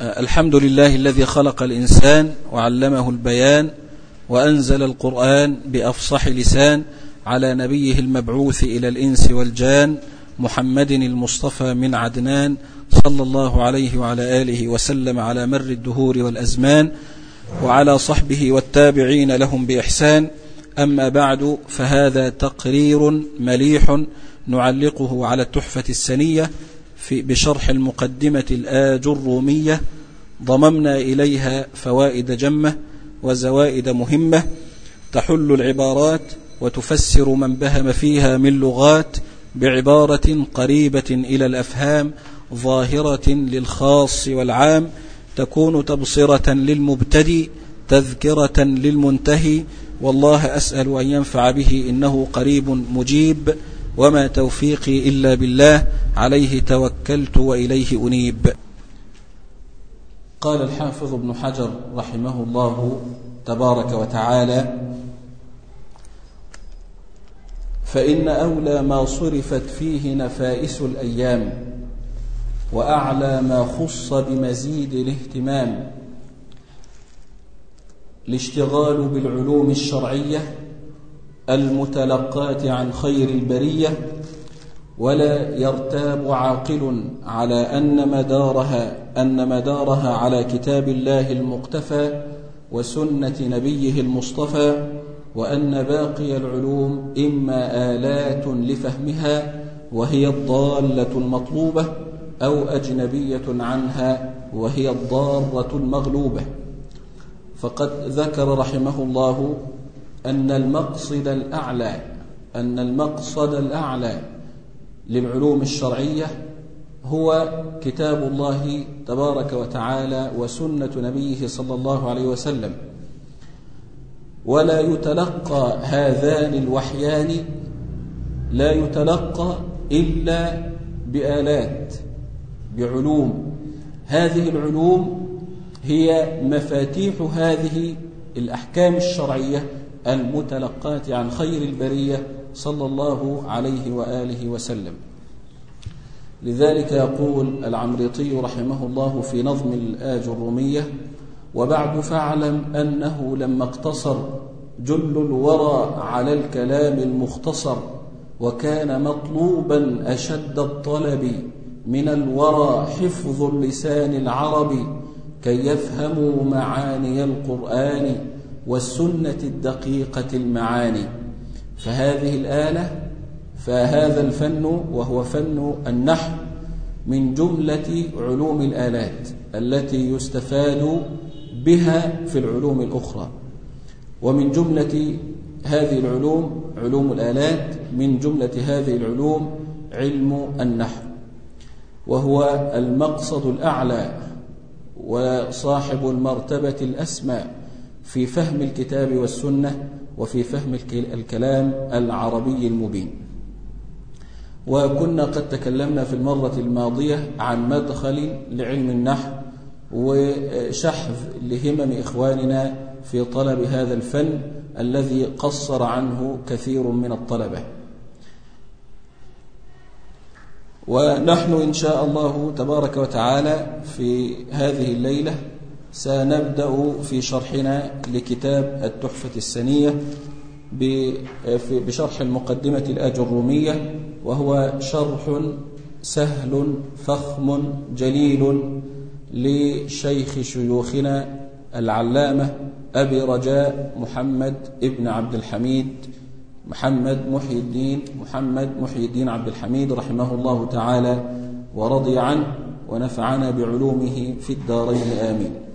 الحمد لله الذي خلق الإنسان وعلمه البيان وأنزل القرآن بأفصح لسان على نبيه المبعوث إلى الإنس والجان محمد المصطفى من عدنان صلى الله عليه وعلى آله وسلم على مر الدهور والأزمان وعلى صحبه والتابعين لهم بإحسان. أما بعد فهذا تقرير مليح نعلقه على التحفة السنية في بشرح المقدمة الآج الرومية ضممنا إليها فوائد جمة وزوائد مهمة تحل العبارات وتفسر من بهم فيها من لغات بعبارة قريبة إلى الأفهام ظاهرة للخاص والعام تكون تبصرة للمبتدي تذكرة للمنتهي والله أسأل أن ينفع به إنه قريب مجيب وما توفيقي إلا بالله عليه توكلت وإليه أنيب. قال الحافظ ابن حجر رحمه الله تبارك وتعالى فإن أولى ما صرفت فيه نفائس الأيام وأعلى ما خص بمزيد الاهتمام الاشتغال بالعلوم الشرعية المتلقاة عن خير البرية ولا يرتاب عاقل على أن مدارها أن مدارها على كتاب الله المقتفى وسنة نبيه المصطفى وأن باقي العلوم إما آلات لفهمها وهي الضالة المطلوبة أو أجنبية عنها وهي الضارة المغلوبة. فقد ذكر رحمه الله أن المقصد الأعلى أن المقصد الأعلى للعلوم الشرعية هو كتاب الله تبارك وتعالى وسنة نبيه صلى الله عليه وسلم. ولا يتلقى هذان الوحيان لا يتلقى إلا بآلات بعلوم. هذه العلوم هي مفاتيح هذه الأحكام الشرعية المتلقاة عن خير البرية صلى الله عليه وآله وسلم. لذلك يقول العمريطي رحمه الله في نظم الآج الرومية وبعد فاعلم أنه لما اقتصر جل الورى على الكلام المختصر وكان مطلوبا أشد الطلب من الورى حفظ اللسان العربي كي يفهموا معاني القرآن والسنة الدقيقة المعاني. فهذه الآلة فهذا الفن وهو فن النحو من جملة علوم الآلات التي يستفاد بها في العلوم الأخرى. ومن جملة هذه العلوم علوم الآلات من جملة هذه العلوم علم النحو. وهو المقصد الأعلى وصاحب المرتبة الأسمى في فهم الكتاب والسنة وفي فهم الكلام العربي المبين. وكنا قد تكلمنا في المرة الماضية عن مدخل لعلم النحو وشحذ لهمم إخواننا في طلب هذا الفن الذي قصر عنه كثير من الطلبة. ونحن إن شاء الله تبارك وتعالى في هذه الليلة سنبدأ في شرحنا لكتاب التحفة السنية بشرح المقدمة الأجرومية وهو شرح سهل فخم جليل لشيخ شيوخنا العلامة أبي رجاء محمد ابن عبد الحميد محمد محي الدين محمد محي الدين عبد الحميد رحمه الله تعالى ورضي عنه ونفعنا بعلومه في الدارين. آمين.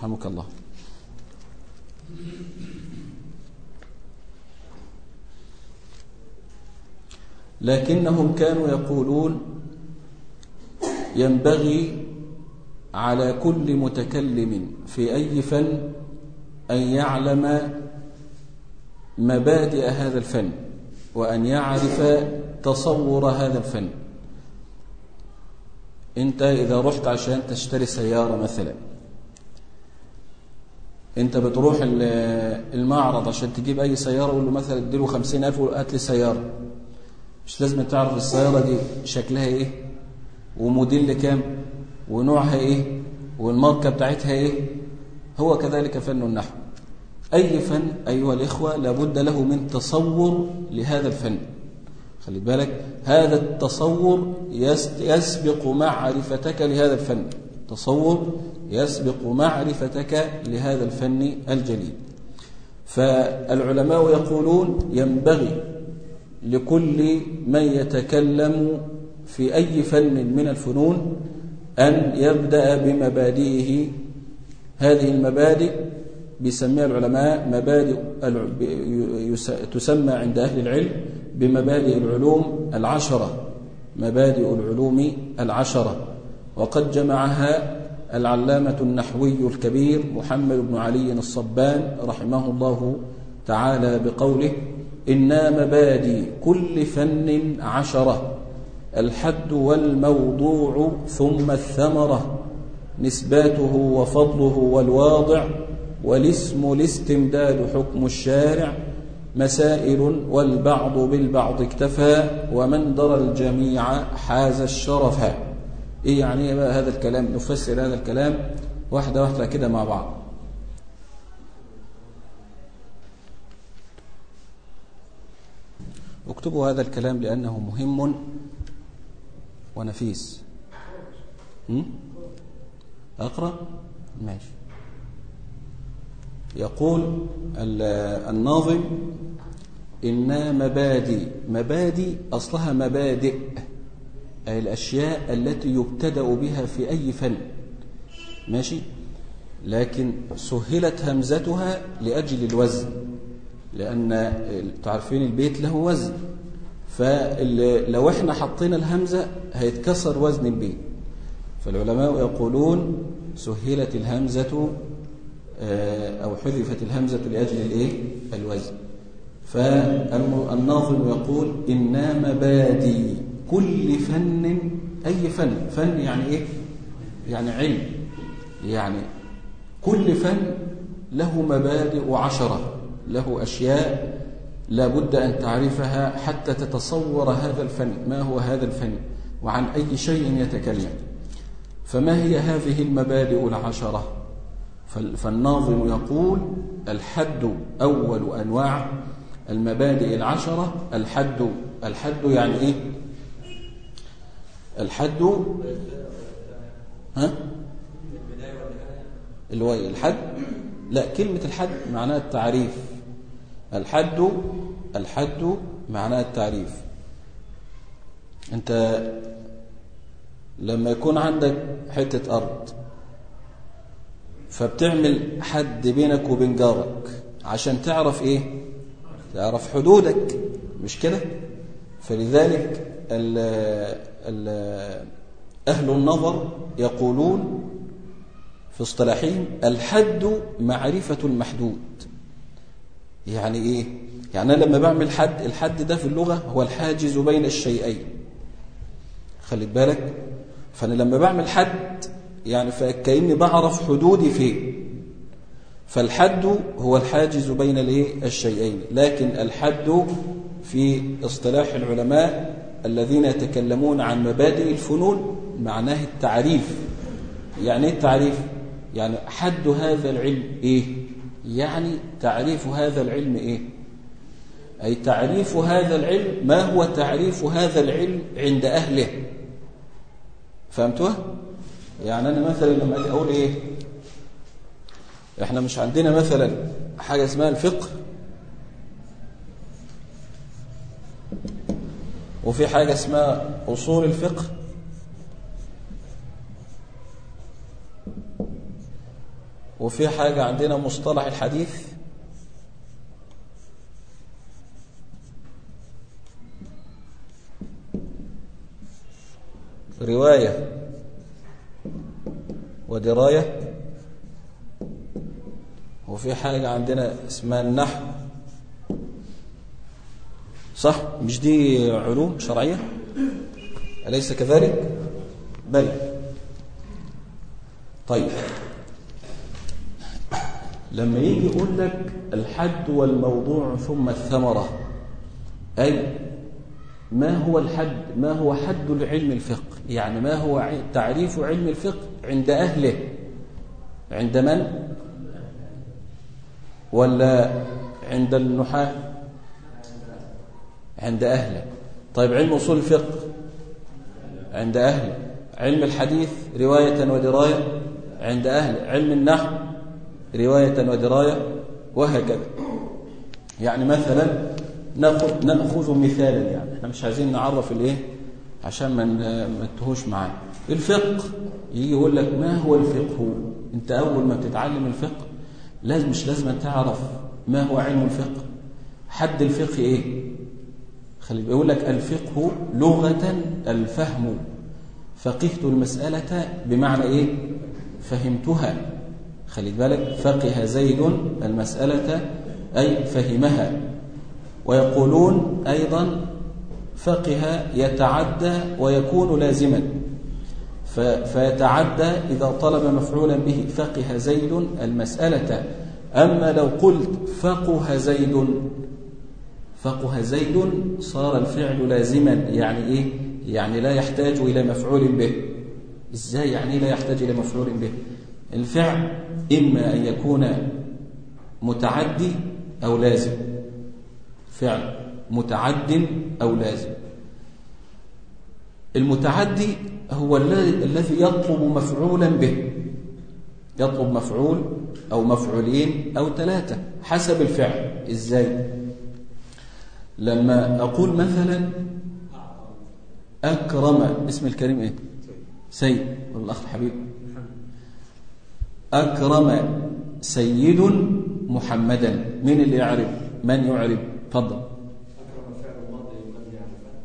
رحمك الله. لكنهم كانوا يقولون ينبغي على كل متكلم في أي فن أن يعلم مبادئ هذا الفن وأن يعرف تصور هذا الفن. أنت إذا رحت عشان تشتري سيارة مثلا أنت بتروح المعرض عشان تجيب أي سيارة وقول له مثلا اديله خمسين ألف وهات لي سيارة. مش لازم تعرف السيارة دي شكلها إيه وموديل كام ونوعها إيه والماركة بتاعتها إيه. هو كذلك فن النحو. أي فن أيها الإخوة لابد له من تصور لهذا الفن. خلي بالك هذا التصور يسبق معرفتك لهذا الفن. تصور يسبق معرفتك لهذا الفن الجليل. فالعلماء يقولون ينبغي لكل من يتكلم في أي فن من الفنون أن يبدأ بمبادئه. هذه المبادئ بيسميها العلماء مبادئ تسمى عند أهل العلم بمبادئ العلوم العشرة. مبادئ العلوم العشرة. وقد جمعها العلامة النحوي الكبير محمد بن علي الصبان رحمه الله تعالى بقوله إنا مبادئ كل فن عشرة الحد والموضوع ثم الثمرة نسباته وفضله والواضع والاسم الاستمداد حكم الشارع مسائل والبعض بالبعض اكتفى ومن درى الجميع حاز الشرف. إيه يعني إيه بقى هذا الكلام؟ نفسر هذا الكلام واحدة واحدة كده مع بعض. اكتبوا هذا الكلام لأنه مهم ونفيس. أقرأ؟ ماشي. يقول الناظم إنها مبادئ. مبادئ أصلها مبادئ. الأشياء التي يبتدأ بها في أي فن. ماشي؟ لكن سهلت همزتها لأجل الوزن لأن تعرفين البيت له وزن. فلو إحنا حطينا الهمزة هيتكسر وزن البيت. فالعلماء يقولون سهلت الهمزة آه، أو حذفت الهمزة لأجل الإيه؟ الوزن. فالناظم يقول إنا مبادي. كل فن أي فن فن يعني إيه؟ يعني علم. يعني كل فن له مبادئ عشرة له أشياء لا بد أن تعرفها حتى تتصور هذا الفن ما هو هذا الفن وعن أي شيء يتكلم. فما هي هذه المبادئ العشرة؟ فالناظم يقول الحد أول أنواع المبادئ العشرة الحد الحد يعني إيه؟ الحد. ها؟ إيه؟ الحد. لا كلمة الحد معناها التعريف. الحد الحد معناها التعريف. انت لما يكون عندك حتة أرض فبتعمل حد بينك وبين جارك عشان تعرف إيه؟ تعرف حدودك مش كده؟ فلذلك أهل النظر يقولون في اصطلاحهم الحد معرفة المحدود. يعني إيه؟ يعني أنا لما بعمل حد الحد ده في اللغة هو الحاجز بين الشيئين. خلي بالك؟ فأنا لما بعمل حد يعني فكأني بعرف حدودي فين. فالحد هو الحاجز بين الشيئين. لكن الحد في اصطلاح العلماء الذين يتكلمون عن مبادئ الفنون معناه التعريف. يعني إيه التعريف؟ يعني حد هذا العلم إيه؟ يعني تعريف هذا العلم إيه؟ أي تعريف هذا العلم ما هو تعريف هذا العلم عند أهله؟ فهمتوها؟ يعني أنا مثلا لما أجي أقول إيه؟ إحنا مش عندنا مثلا حاجة اسمها الفقه. وفي حاجة اسمها أصول الفقه. وفي حاجة عندنا مصطلح الحديث. رواية ودراية. وفي حاجة عندنا اسمها النحو. صح؟ مش دي علوم شرعية؟ أليس كذلك؟ بل. طيب. لما يجي يقول لك الحد والموضوع ثم الثمرة أي ما هو الحد؟ ما هو حد العلم الفقه؟ يعني ما هو تعريف علم الفقه عند أهله؟ عند من؟ ولا عند النحاة؟ عند أهله. طيب علم أصول الفقه عند أهله. علم الحديث رواية ودراية عند أهله. علم النحو رواية ودراية وهكذا. يعني مثلا ناخذ نأخذ مثالا يعني. إحنا مش عايزين نعرف الإيه؟ عشان ما نتهوش معاه الفقه يجي يقول لك ما هو الفقه؟ أنت أول ما بتتعلم الفقه لازم مش لازم تعرف ما هو علم الفقه. حد الفقه إيه؟ خلي بيقول لك الفقه لغة الفهم. فقهت المسألة بمعنى إيه؟ فهمتها. خلي بالك فقه زيد المسألة أي فهمها. ويقولون أيضا فقه يتعدى ويكون لازما. فيتعدى إذا طلب مفعولا به فقه زيد المسألة. أما لو قلت فقه زيد فقه زيد صار الفعل لازما يعني إيه؟ يعني لا يحتاج إلى مفعول به. إزاي يعني لا يحتاج إلى مفعول به؟ الفعل إما أن يكون متعدي أو لازم. فعل متعد أو لازم. المتعدي هو الذي يطلب مفعولا به. يطلب مفعول أو مفعولين أو ثلاثة حسب الفعل. إزاي؟ لما أقول مثلا أكرم اسم الكريم إيه؟ سيد. والأخ الحبيب أكرم سيد محمدا. من اللي يعرف؟ من يعرف؟ تفضل.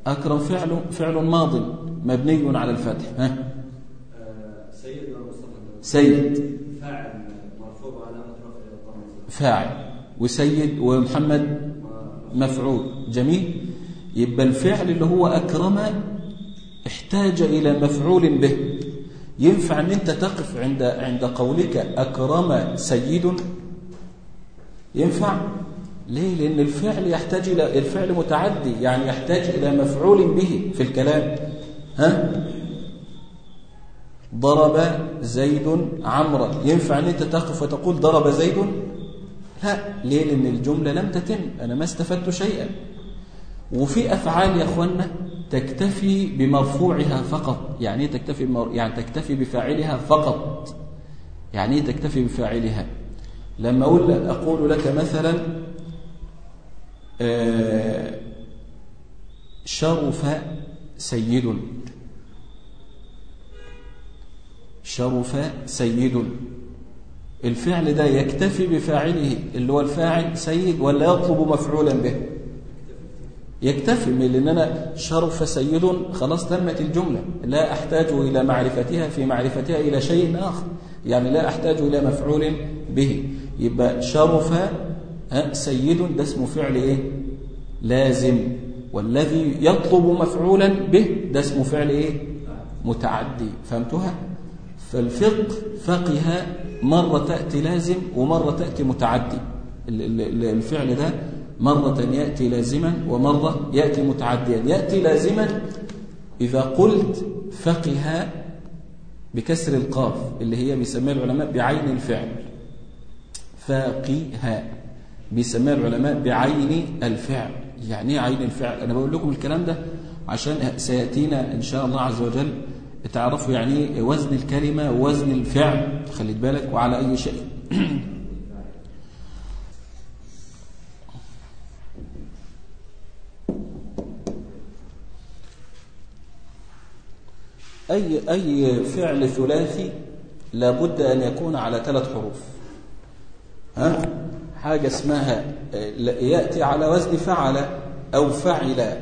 أكرم فعل فعل ماض مبني على الفتح. ها؟ سيد سيد. فاعل مرفوع على فاعل. وسيد ومحمد مفعول جميل؟ يبقى الفعل اللي هو أكرم احتاج إلى مفعول به. ينفع إن أنت تقف عند عند قولك أكرم سيد؟ ينفع؟ ليه؟ لأن الفعل يحتاج إلى الفعل متعدي يعني يحتاج إلى مفعول به في الكلام. ها؟ ضرب زيد عمرا ينفع إن أنت تقف وتقول ضرب زيد؟ لا ليه؟ لأن الجملة لم تتم. أنا ما استفدت شيئا. وفي أفعال يا أخوانا تكتفي بمرفوعها فقط. يعني إيه تكتفي بمر... يعني تكتفي بفاعلها فقط. يعني إيه تكتفي بفاعلها؟ لما أقول أقول لك مثلا آه شرف سيد. شرف سيد. الفعل ده يكتفي بفاعله اللي هو الفاعل سيد ولا يطلب مفعولا به. يكتفي من لأن أنا شرف سيد خلاص تمت الجملة. لا أحتاج إلى معرفتها في معرفتها إلى شيء آخر. يعني لا أحتاج إلى مفعول به. يبقى شرف سيد ده اسمه فعل إيه؟ لازم. والذي يطلب مفعولا به ده اسمه فعل إيه؟ متعدي. فهمتها فالفقه فقه مرة تأتي لازم ومرة تأتي متعدي. الفعل ده مرة يأتي لازما ومرة يأتي متعديا. يأتي لازما إذا قلت فقه بكسر القاف اللي هي بيسميها العلماء بعين الفعل. فقه بيسميها العلماء بعين الفعل. يعني إيه عين الفعل؟ أنا بقول لكم الكلام ده عشان سيأتينا إن شاء الله عز وجل تعرفوا يعني وزن الكلمة ووزن الفعل خليت بالك وعلى أي شيء أي, أي فعل ثلاثي لابد أن يكون على ثلاث حروف ها؟ حاجة اسمها يأتي على وزن فعل أو فعل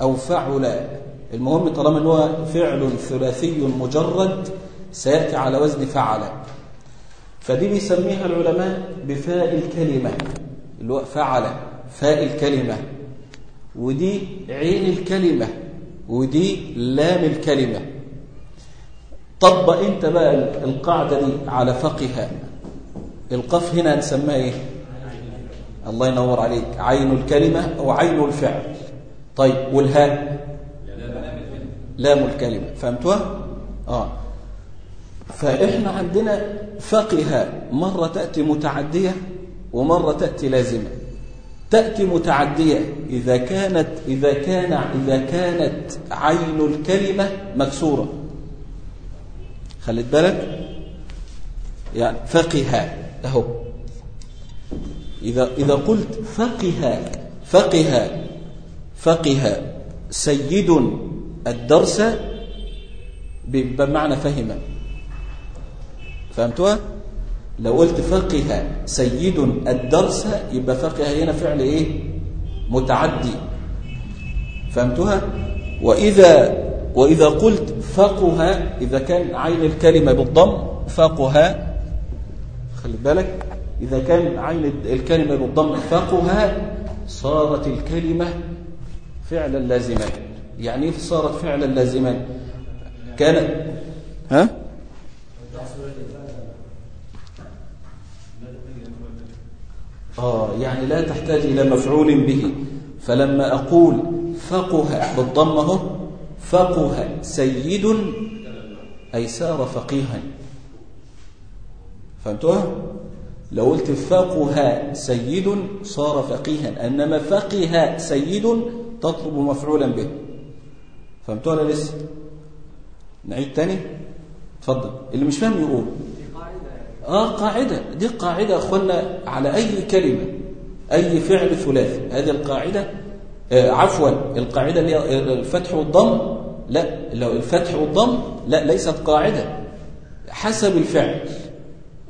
أو فعل المهم طالما إن هو فعل ثلاثي مجرد سيأتي على وزن فعل. فدي بيسميها العلماء بفاء الكلمة اللي هو فعل فاء الكلمة. ودي عين الكلمة ودي لام الكلمة. طبق أنت بقى القاعدة دي على فقها القف هنا نسميها إيه؟ الله ينور عليك. عين الكلمة أو عين الفعل. طيب والهاء لام الكلمة فهمتوها؟ آه. فإحنا عندنا فقه مرة تأتي متعدية ومرة تأتي لازمة. تأتي متعدية إذا كانت إذا كان إذا كانت عين الكلمة مكسورة. خليت بالك؟ يعني فقه أهو. إذا إذا قلت فقه فقه فقه سيد الدرس بمعنى فهم. فهمتوها؟ لو قلت فقه سيد الدرس يبقى فقه هنا فعل إيه؟ متعدي. فهمتوها؟ واذا وإذا قلت فقه إذا كان عين الكلمة بالضم فقه. خلي بالك. إذا كان عين الكلمة بالضم فقه صارت الكلمة فعلا لازما. يعني إيه صارت فعلا لازما. كان ها؟ آه يعني لا تحتاج إلى مفعول به. فلما أقول فقه بالضمة فقه سيد أي سار فقيها. فهمتوها؟ لو قلت فقه سيد صار فقيها. إنما فقه سيد تطلب مفعولا به. فهمتوها ولا لسه؟ نعيد تاني؟ تفضل اللي مش فاهم يقول. آه قاعدة. دي قاعدة أخوانا على أي كلمة أي فعل ثلاثي. هذه القاعدة آه عفوا القاعدة اللي الفتح والضم. لا لو الفتح والضم لا ليست قاعدة. حسب الفعل.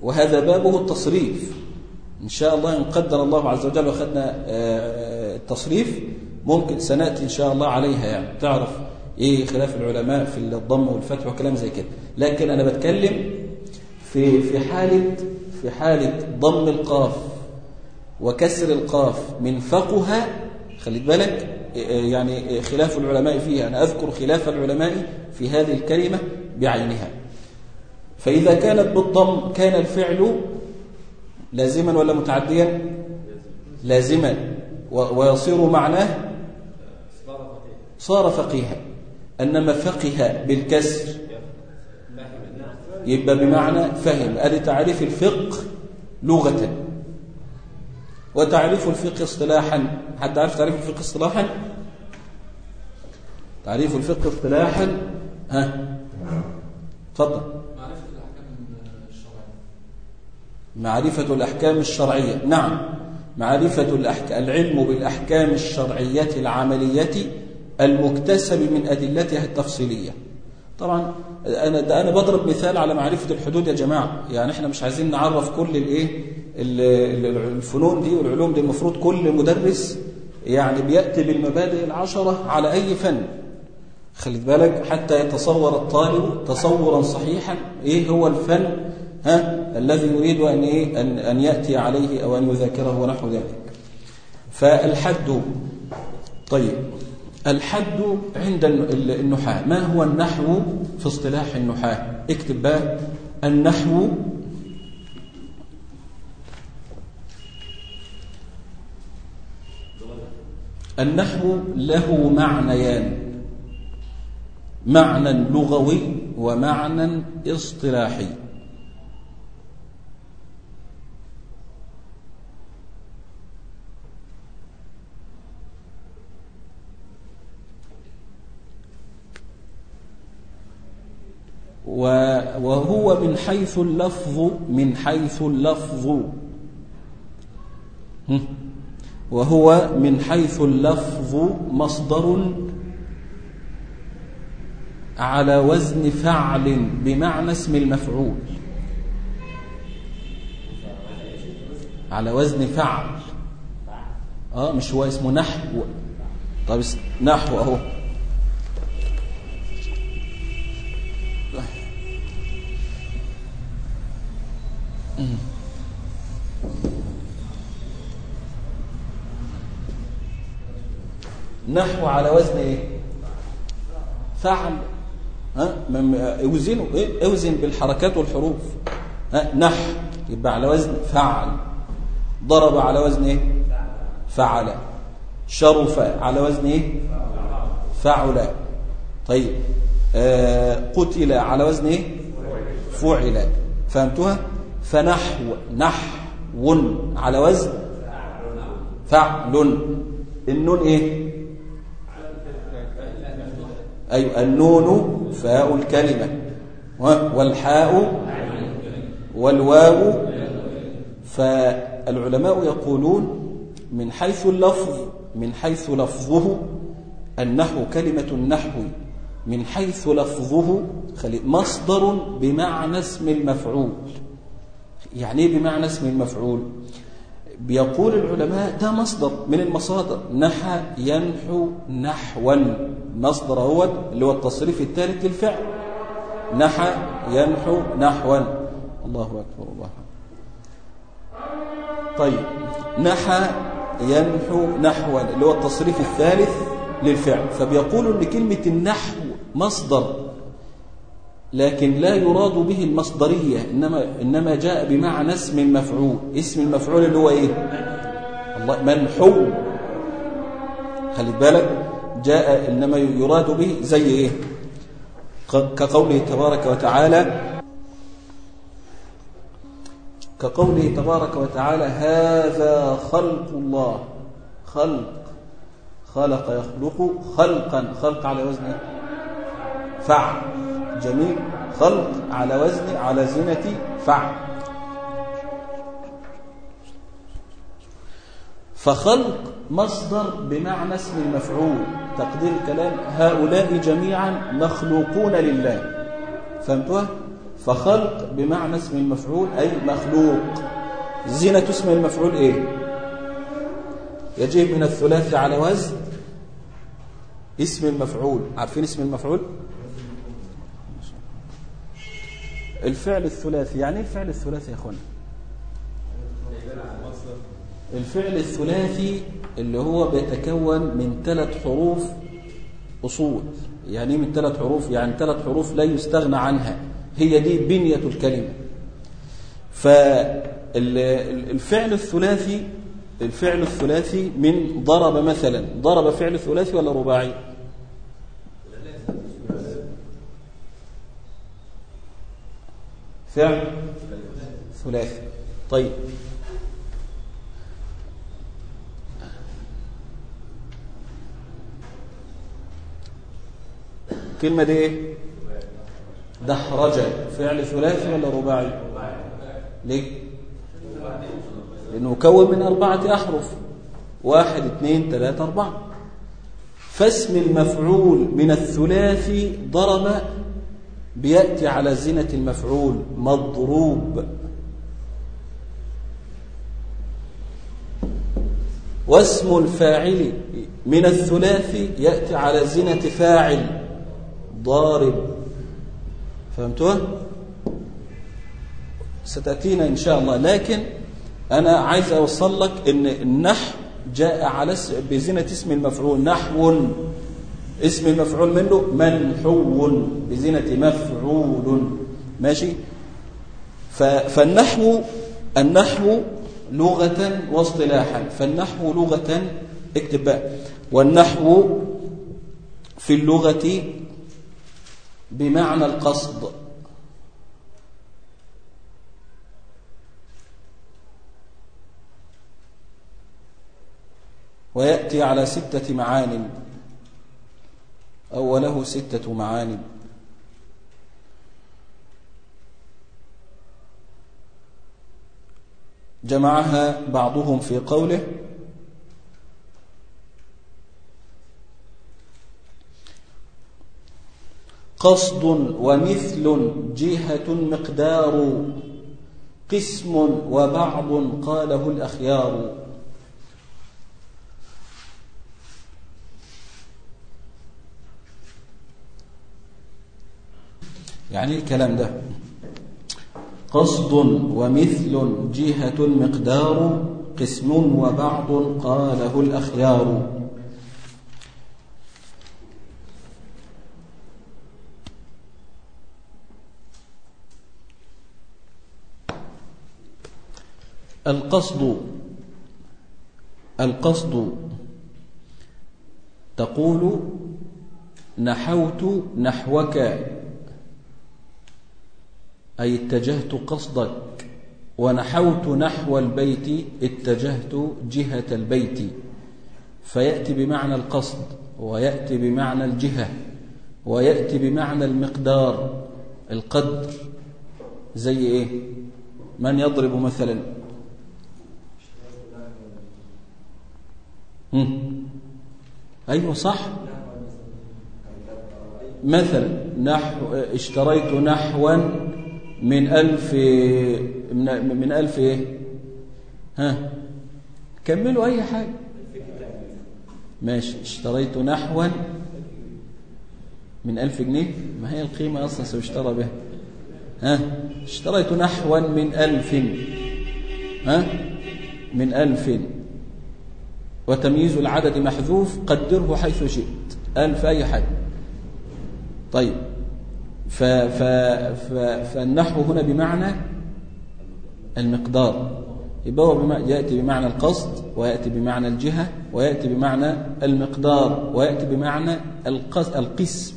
وهذا بابه التصريف. إن شاء الله إن قدر الله عز وجل وأخذنا آه التصريف ممكن سنأتي إن شاء الله عليها يعني. تعرف؟ إيه خلاف العلماء في الضم والفتح وكلام زي كده. لكن أنا بتكلم في في حالة في حالة ضم القاف وكسر القاف من فقها خليت بالك يعني خلاف العلماء فيها أنا أذكر خلاف العلماء في هذه الكلمة بعينها. فإذا كانت بالضم كان الفعل لازما ولا متعديا؟ لازما. ويصير معناه صار فقيها. أنما فقه بالكسر يبقى بمعنى فهم. ادي تعريف الفقه لغة. وتعريف الفقه اصطلاحا. حد عارف تعريف الفقه اصطلاحا؟ تعريف الفقه اصطلاحا. ها؟ تفضل. معرفة الأحكام الشرعية. نعم. معرفة الأحكام العلم بالأحكام الشرعية العملية المكتسب من أدلتها التفصيلية. طبعا أنا ده أنا بضرب مثال على معرفة الحدود يا جماعة. يعني إحنا مش عايزين نعرف كل الايه الفنون دي والعلوم دي. المفروض كل مدرس يعني بيأتي بالمبادئ العشرة على أي فن. خلي بالك حتى يتصور الطالب تصورا صحيحا. إيه هو الفن؟ ها؟ الذي يريد أن إيه أن أن يأتي عليه أو أن يذاكره ونحو ذلك. فالحد طيب. الحد عند النحاة. ما هو النحو في اصطلاح النحاة؟ اكتب بقى. النحو النحو له معنيان. معنى لغوي ومعنى اصطلاحي. وهو من حيث اللفظ من حيث اللفظ. وهو من حيث اللفظ مصدر على وزن فعل بمعنى اسم المفعول. على وزن فعل. آه مش هو اسمه نحو. طب نحو أهو. نحو على وزن إيه؟ فعل. ها؟ اوزنه. إيه؟ اوزن بالحركات والحروف. ها؟ نحو يبقى على وزن فعل. ضرب على وزن إيه؟ فعل. شرف على وزن إيه؟ فعل. طيب. آه قتل على وزن إيه؟ فعل. فهمتها فنحو. نحو. على وزن فعل. النون إيه؟ أي النون فاء الكلمة. والحاء والواو فالعلماء يقولون من حيث اللفظ من حيث لفظه النحو كلمة النحو من حيث لفظه مصدر بمعنى اسم المفعول. يعني إيه بمعنى اسم المفعول؟ بيقول العلماء ده مصدر من المصادر. نحى ينحو نحوا. مصدر هو اللي هو التصريف الثالث للفعل. نحى ينحو نحوا. الله أكبر الله طيب. نحى ينحو نحوا اللي هو التصريف الثالث للفعل. فبيقولوا إن كلمة النحو مصدر لكن لا يراد به المصدرية إنما, إنما جاء بمعنى اسم المفعول اسم المفعول اللي هو إيه؟ الله منحو خلي بالك جاء إنما يراد به زي إيه؟ كقوله تبارك وتعالى كقوله تبارك وتعالى هذا خلق الله. خلق. خلق يخلق خلقا. خلق على وزن فعل. جميل. خلق على وزن على زنة فعل. فخلق مصدر بمعنى اسم المفعول. تقدير الكلام هؤلاء جميعا مخلوقون لله. فهمتوها؟ فخلق بمعنى اسم المفعول أي مخلوق. زينة اسم المفعول إيه؟ يجيب من الثلاث على وزن اسم المفعول. عارفين اسم المفعول؟ الفعل الثلاثي يعني إيه الفعل الثلاثي يا اخوانا الفعل الثلاثي اللي هو بيتكون من ثلاث حروف أصول. يعني من ثلاث حروف؟ يعني ثلاث حروف لا يستغنى عنها. هي دي بنية الكلمة. فالفعل الثلاثي الفعل الثلاثي من ضرب مثلا. ضرب فعل ثلاثي ولا رباعي؟ فعل ثلاثي. طيب. كلمة دي إيه؟ فعل ثلاثي ولا رباعي؟ ليه؟ لأنه مكون من أربعة أحرف. واحد اثنين ثلاثة أربعة. فاسم المفعول من الثلاثي ضرب بيأتي على زنة المفعول مضروب. واسم الفاعل من الثلاثي يأتي على زنة فاعل ضارب. فهمتوها ستأتينا إن شاء الله. لكن أنا عايز أوصل لك أن النحو جاء على بزنة اسم المفعول نحو. اسم المفعول منه منحو بزنة مفعول. ماشي؟ فالنحو النحو لغة واصطلاحا. فالنحو لغة اكتب بقى. والنحو في اللغة بمعنى القصد. ويأتي على ستة معان. أو له ستة معان جمعها بعضهم في قوله قصد ومثل جهة مقدار قسم وبعض قاله الأخيار. يعني الكلام ده. قصد ومثل جهة مقدار قسم وبعض قاله الأخيار. القصد القصد تقول نحوت نحوك أي اتجهت قصدك ونحوت نحو البيت اتجهت جهة البيت. فيأتي بمعنى القصد ويأتي بمعنى الجهة ويأتي بمعنى المقدار القدر. زي إيه؟ من يضرب مثلا. أيوه صح. مثلا نحو اشتريت نحوا من ألف من, من ألف إيه؟ ها؟ كملوا أي حاجة. ماشي. اشتريت نحوا من ألف جنيه. ما هي القيمة أصلا سيشترى بها؟ ها؟ اشتريت نحوا من ألف. ها؟ من ألف. وتمييز العدد محذوف قدره حيث شئت. ألف أي حاجة. طيب. ف ف ف فالنحو هنا بمعنى المقدار. يبقى يأتي بمعنى القصد ويأتي بمعنى الجهة ويأتي بمعنى المقدار ويأتي بمعنى القسم.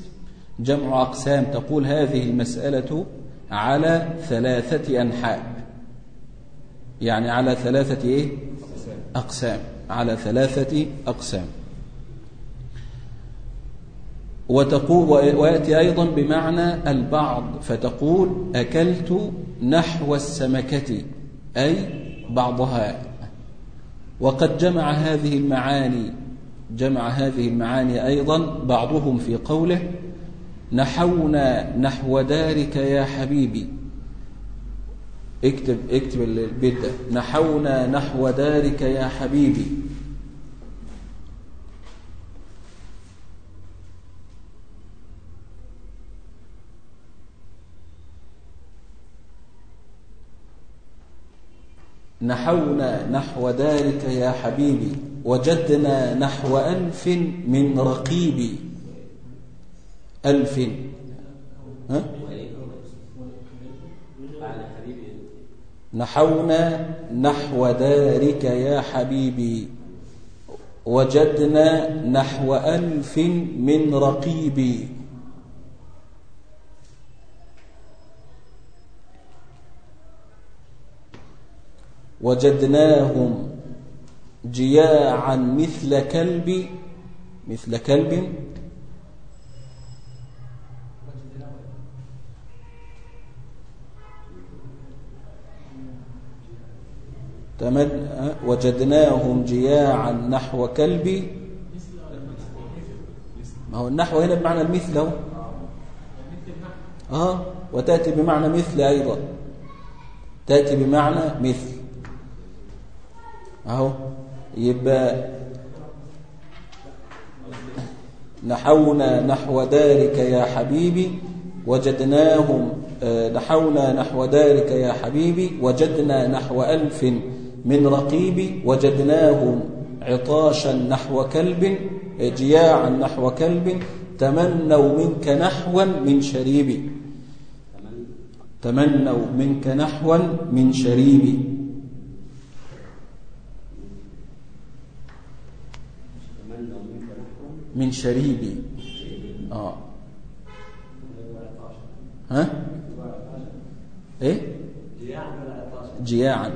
جمع أقسام تقول هذه المسألة على ثلاثة أنحاء. يعني على ثلاثة إيه؟ أقسام. على ثلاثة أقسام. وتقول ويأتي أيضا بمعنى البعض فتقول أكلت نحو السمكة أي بعضها. وقد جمع هذه المعاني جمع هذه المعاني أيضا بعضهم في قوله نحونا نحو دارك يا حبيبي. اكتب اكتب البيت ده. نحونا نحو دارك يا حبيبي. نحونا نحو دارك يا حبيبي وجدنا نحو ألف من رقيب. ألف. ها؟ نحونا نحو دارك يا حبيبي وجدنا نحو ألف من رقيب. وجدناهم جياعا مثل كلب مثل كلب. وجدناهم جياعا نحو كلب. ما هو النحو هنا بمعنى المثل اهو آه وتأتي بمعنى مثل أيضا. تأتي بمعنى مثل. أهو يبقى نحونا نحو دارك يا حبيبي وجدناهم نحونا نحو دارك يا حبيبي وجدنا نحو ألف من رقيب وجدناهم عطاشا نحو كلب جياعا نحو كلب تمنوا منك نحوا من شريب تمنوا منك نحوا من شريب من شريبي آه. ها؟ إيه؟ جياعا.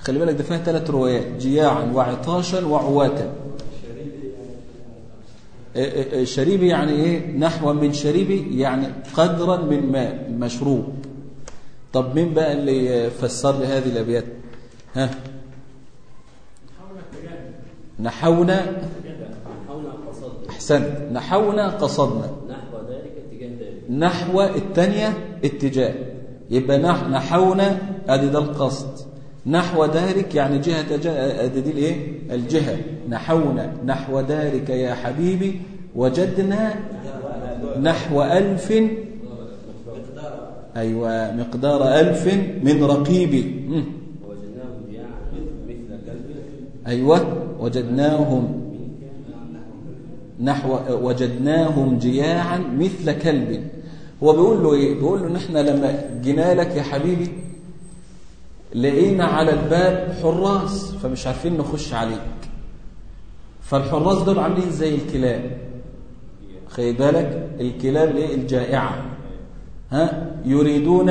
خلي بالك ده فيها ثلاث روايات. جياعا وعطاشا وعواتا. شريبي يعني إيه؟ نحو من شريبي يعني قدرا من ماء مشروب. طب مين بقى اللي فسر لي هذه الأبيات؟ ها؟ نحونا احسنت نحونا قصدنا. نحو ذلك اتجاه ذلك. نحو الثانية اتجاه. يبقى نح نحونا ادي ده القصد. نحو دارك يعني جهة ادي دي الايه؟ الجهة. نحونا. نحو دارك يا حبيبي وجدنا نحو ألف. أيوة مقدار ألف من رقيب مم. ووجدناهم جياعا مثل كلب. أيوة وجدناهم. نحو وجدناهم جياعا مثل كلب. هو بيقول له إيه؟ بيقول له ان إحنا لما جينا لك يا حبيبي لقينا على الباب حراس فمش عارفين نخش عليك. فالحراس دول عاملين زي الكلاب. خلي بالك الكلاب الايه الجائعة. ها؟ يريدون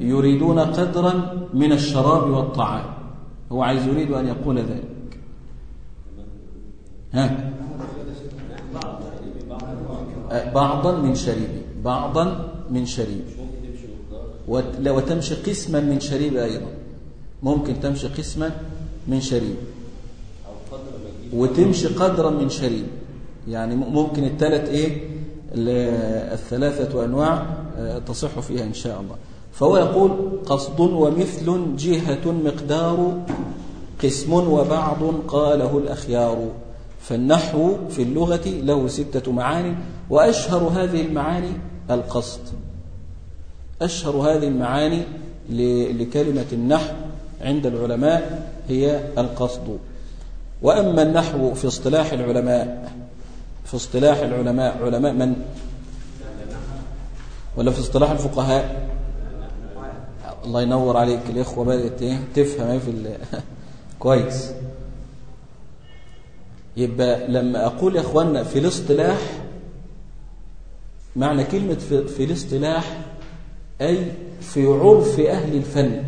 يريدون قدرا من الشراب والطعام. هو عايز يريد أن يقول ذلك. ها؟ بعضا من شريبي. بعضا من شريبي. وتمشي قسما من شريب أيضا. ممكن تمشي قسما من شريب وتمشي قدرا من شريب يعني ممكن الثلاث إيه؟ ال- الثلاثة أنواع آه، تصح فيها إن شاء الله. فهو يقول قصد ومثل جهة مقدار قسم وبعض قاله الأخيار. فالنحو في اللغة له ستة معاني وأشهر هذه المعاني القصد. أشهر هذه المعاني لكلمة النحو عند العلماء هي القصد. وأما النحو في اصطلاح العلماء في اصطلاح العلماء علماء من؟ ولا في اصطلاح الفقهاء؟ الله ينور عليك الإخوة بدأت إيه؟ تفهم إيه في كويس. يبقى لما أقول يا أخوانا في الاصطلاح معنى كلمة في, الاصطلاح أي في عرف أهل الفن.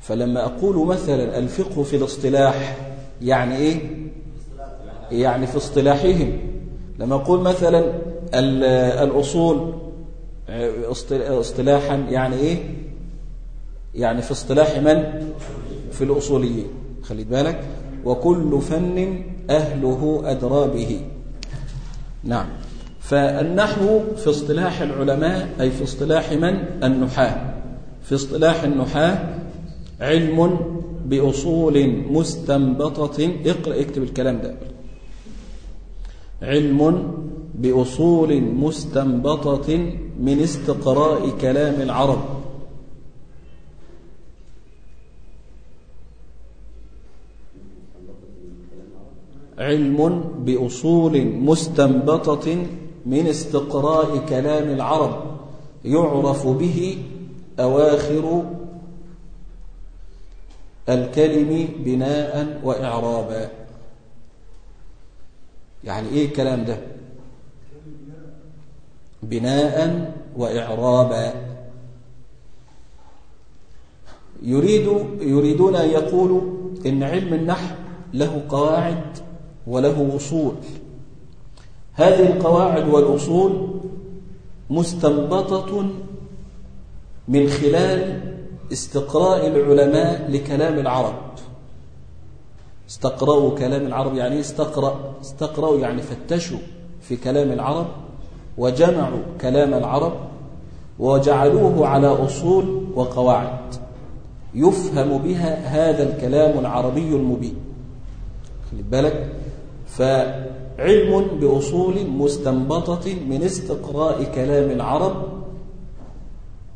فلما أقول مثلا الفقه في الاصطلاح يعني إيه؟ يعني في اصطلاحهم. لما أقول مثلا ال- الأصول اصط- اصطلاحا يعني إيه؟ يعني في اصطلاح من؟ في الأصوليين. خلي بالك. وكل فن أهله أدرى به نعم. فالنحو في اصطلاح العلماء أي في اصطلاح من؟ النحاة. في اصطلاح النحاة علم بأصول مستنبطة. اقرأ اكتب الكلام ده. علم بأصول مستنبطة من استقراء كلام العرب. علم بأصول مستنبطة من استقراء كلام العرب يعرف به أواخر الكلم بناء وإعرابا. يعني إيه الكلام ده؟ بناء وإعرابا. يريد يريدون أن يقولوا إن علم النحو له قواعد وله أصول. هذه القواعد والأصول مستنبطة من خلال استقراء العلماء لكلام العرب. استقرأوا كلام العرب يعني استقرأ استقرأوا يعني فتشوا في كلام العرب وجمعوا كلام العرب وجعلوه على أصول وقواعد. يفهم بها هذا الكلام العربي المبين. خلي بالك. فعلم بأصول مستنبطة من استقراء كلام العرب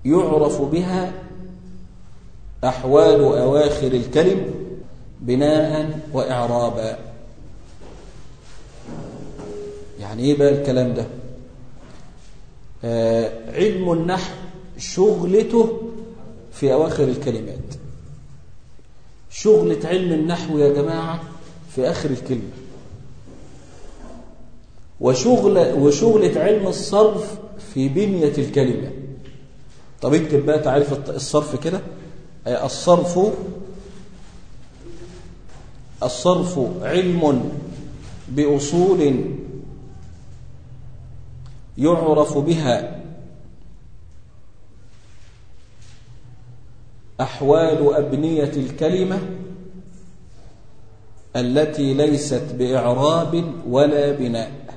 يعرف بها أحوال أواخر الكلم بناء وإعرابا. يعني إيه بقى الكلام ده؟ آه علم النحو شغلته في أواخر الكلمات. شغلة علم النحو يا جماعة في آخر الكلمة. وشغل وشغلة علم الصرف في بنية الكلمة. طب اكتب بقى تعريف الصرف كده. آه، الصرف الصرف علم بأصول يعرف بها أحوال أبنية الكلمة التي ليست بإعراب ولا بناء.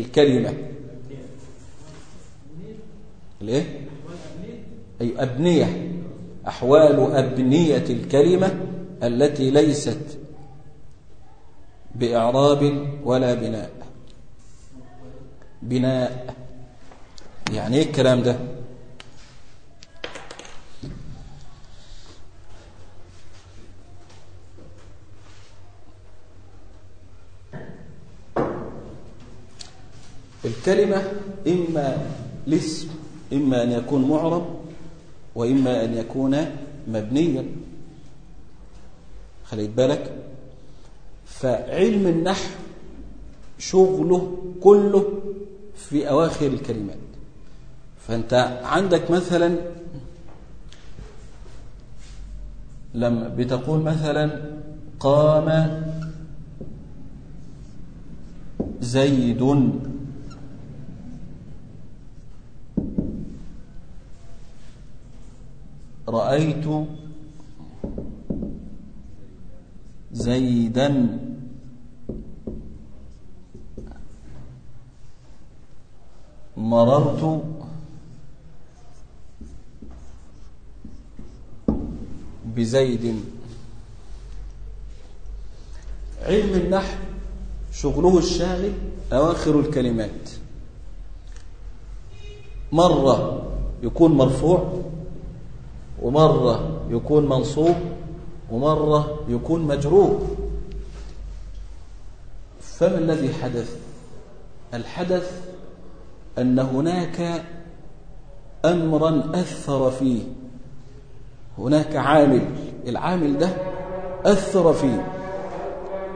الكلمة. ليه؟ أي أبنية. أحوال أبنية الكلمة التي ليست بإعراب ولا بناء. بناء. يعني إيه الكلام ده؟ الكلمة إما الاسم إما أن يكون معرب وإما أن يكون مبنيا. خليت بالك؟ فعلم النحو شغله كله في أواخر الكلمات. فأنت عندك مثلا لما بتقول مثلا قام زيد. رأيت زيدا مررت بزيد. علم النحو شغله الشاغل أواخر الكلمات. مرة يكون مرفوع ومرة يكون منصوب ومرة يكون مجرور فما الذي حدث؟ الحدث أن هناك أمرا أثر فيه. هناك عامل العامل ده أثر فيه.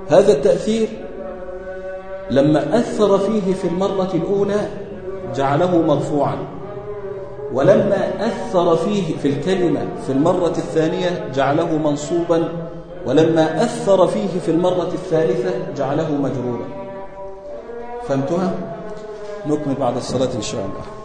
هذا التأثير لما أثر فيه في المرة الأولى جعله مرفوعا. ولما أثر فيه في الكلمة في المرة الثانية جعله منصوبا ولما أثر فيه في المرة الثالثة جعله مجرورا فهمتها؟ نكمل بعد الصلاة إن شاء الله